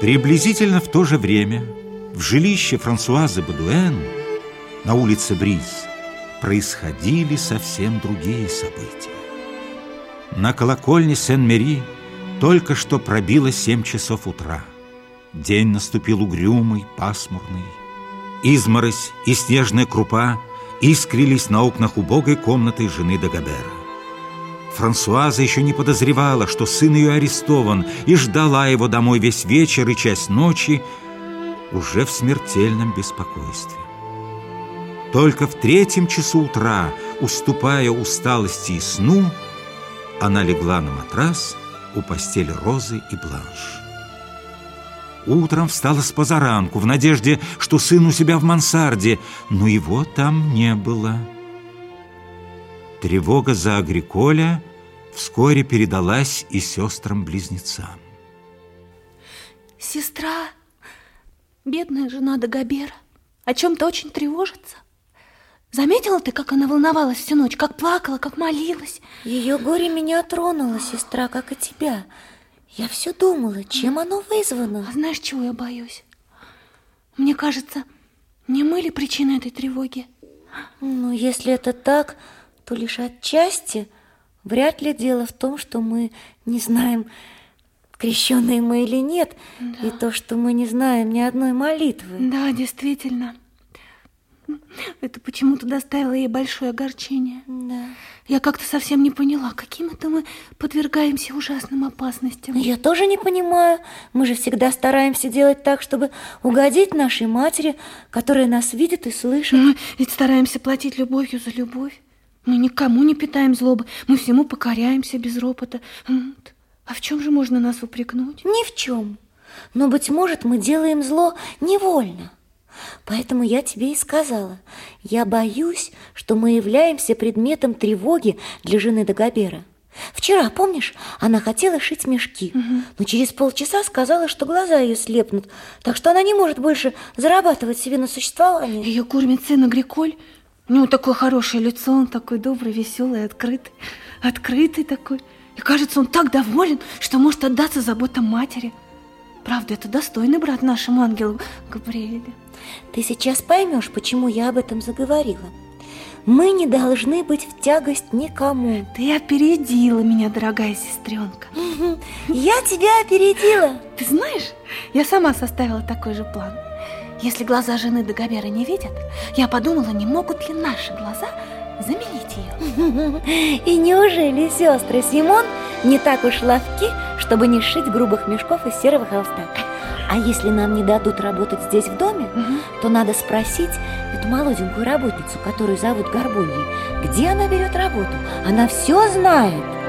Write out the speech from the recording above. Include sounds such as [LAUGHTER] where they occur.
Приблизительно в то же время в жилище Франсуазы Бадуэн на улице Бриз происходили совсем другие события. На колокольне Сен-Мери только что пробило семь часов утра. День наступил угрюмый, пасмурный. Изморозь и снежная крупа искрились на окнах убогой комнаты жены Дагобера. Франсуаза еще не подозревала, что сын ее арестован, и ждала его домой весь вечер и часть ночи уже в смертельном беспокойстве. Только в третьем часу утра, уступая усталости и сну, она легла на матрас у постели Розы и Бланш. Утром встала с позаранку в надежде, что сын у себя в мансарде, но его там не было. Тревога за Агриколя вскоре передалась и сестрам-близнецам. Сестра, бедная жена Дагобера, о чем-то очень тревожится. Заметила ты, как она волновалась всю ночь, как плакала, как молилась? Ее горе меня тронуло, сестра, как и тебя. Я все думала, чем оно вызвано. А знаешь, чего я боюсь? Мне кажется, не мы ли причина этой тревоги? Ну, если это так, то лишь отчасти. Вряд ли дело в том, что мы не знаем, крещенные мы или нет, да. и то, что мы не знаем ни одной молитвы. Да, действительно. Это почему-то доставило ей большое огорчение. Да. Я как-то совсем не поняла, каким это мы подвергаемся ужасным опасностям. Я тоже не понимаю. Мы же всегда стараемся делать так, чтобы угодить нашей матери, которая нас видит и слышит. Мы ведь стараемся платить любовью за любовь. Мы никому не питаем злобы, мы всему покоряемся без ропота. А в чем же можно нас упрекнуть? Ни в чем. Но, быть может, мы делаем зло невольно. Поэтому я тебе и сказала, я боюсь, что мы являемся предметом тревоги для жены Дагобера. Вчера, помнишь, она хотела шить мешки, угу. но через полчаса сказала, что глаза ее слепнут, так что она не может больше зарабатывать себе на существование. Ее кормит сын Агриколь. У него такое хорошее лицо, он такой добрый, веселый, открытый, открытый такой. И кажется, он так доволен, что может отдаться заботам матери. Правда, это достойный брат нашему ангелу Габриэле. Ты сейчас поймешь, почему я об этом заговорила. Мы не должны быть в тягость никому. Ты опередила меня, дорогая сестренка. Я тебя опередила. Ты знаешь, я сама составила такой же план. Если глаза жены Дагобера не видят, я подумала, не могут ли наши глаза заменить ее. [LAUGHS] И неужели сестры Симон не так уж ловки, чтобы не сшить грубых мешков из серого холста? А если нам не дадут работать здесь в доме, угу. то надо спросить эту молоденькую работницу, которую зовут Горбуньей, где она берет работу. Она все знает.